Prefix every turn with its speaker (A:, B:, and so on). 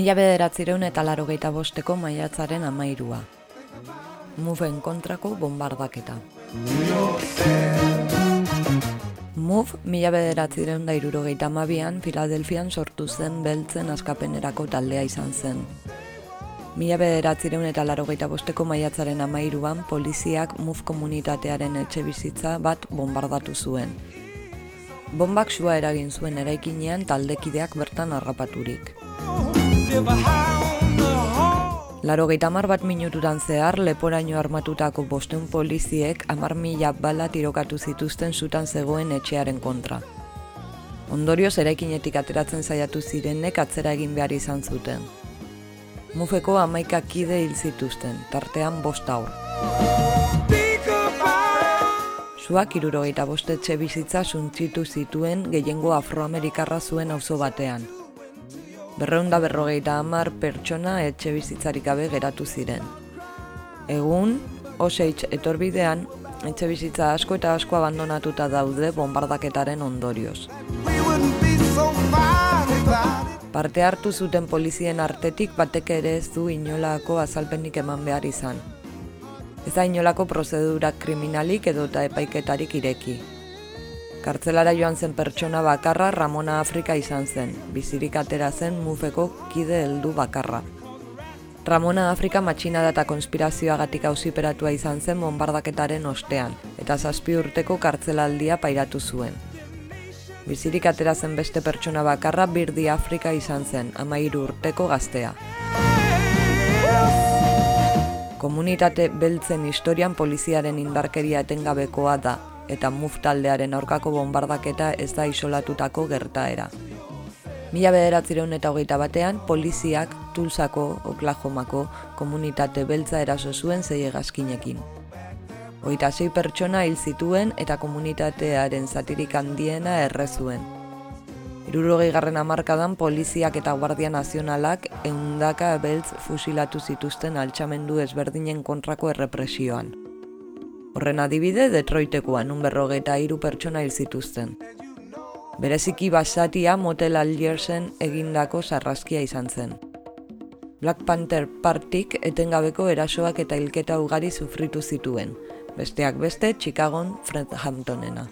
A: Mila bederatzireun eta laro bosteko maiatzaren amairua. Mufen kontrako bombardaketa. Muf, mila bederatzireun da irurogeita amabian, Filadelfian sortu zen beltzen askapenerako taldea izan zen. Mila bederatzireun eta laro bosteko maiatzaren amairuan, poliziak Muf komunitatearen etxe bizitza bat bombardatu zuen. Bombak sua eragin zuen eraikinean taldekideak bertan harrapaturik. Laro mar bat minuturan zehar, leporaino armatutako bosteun poliziek amar mila bala tirokatu zituzten zutan zegoen etxearen kontra. Ondorioz eraikinetik ateratzen zaiatu zirenek atzera egin behar izan zuten. Mufeko amaika kide hil zituzten, tartean bost aur. Zuak irurogeita bostetxe bizitza suntzitu zituen gehiengo afroamerikarra zuen auzo batean, berreunda berrogeita hamar pertsona etxe bizitzarik gabe geratu ziren. Egun, oseitz etorbidean, etxe bizitza asko eta asko abandonatuta daude bombardaketaren ondorioz. Parte hartu zuten polizien artetik batek ere ez du inolako azalpenik eman behar izan. Ez da inolako prozedurak kriminalik edo eta epaiketarik ireki. Kartzelara joan zen pertsona bakarra Ramona Afrika izan zen, bizirik atera zen mufeko kide heldu bakarra. Ramona Afrika matxina data konspirazioagatik hausiperatua izan zen bombardaketaren ostean, eta zazpi urteko kartzelaldia pairatu zuen. Bizirik atera zen beste pertsona bakarra birdi Afrika izan zen, amairu urteko gaztea. Komunitate beltzen historian poliziaren indarkeria etengabekoa da, eta MUF taldearen aurkako bombardaketa ez da isolatutako gertaera. Mila bederatzireun eta hogeita batean, poliziak Tulsako, Oklahomako, komunitate beltza eraso zuen zei egazkinekin. Hoita zei pertsona hil zituen eta komunitatearen zatirik handiena errezuen. Irurogei garren amarkadan poliziak eta guardia nazionalak eundaka beltz fusilatu zituzten altxamendu ezberdinen kontrako errepresioan. Horren adibide Detroitekoa nun berrogeita hiru pertsona hil zituzten. Bereziki basatia motel Algersen egindako sarraskia izan zen. Black Panther Partik etengabeko erasoak eta hilketa ugari sufritu zituen, besteak beste Chicagon Fred Hamptonena.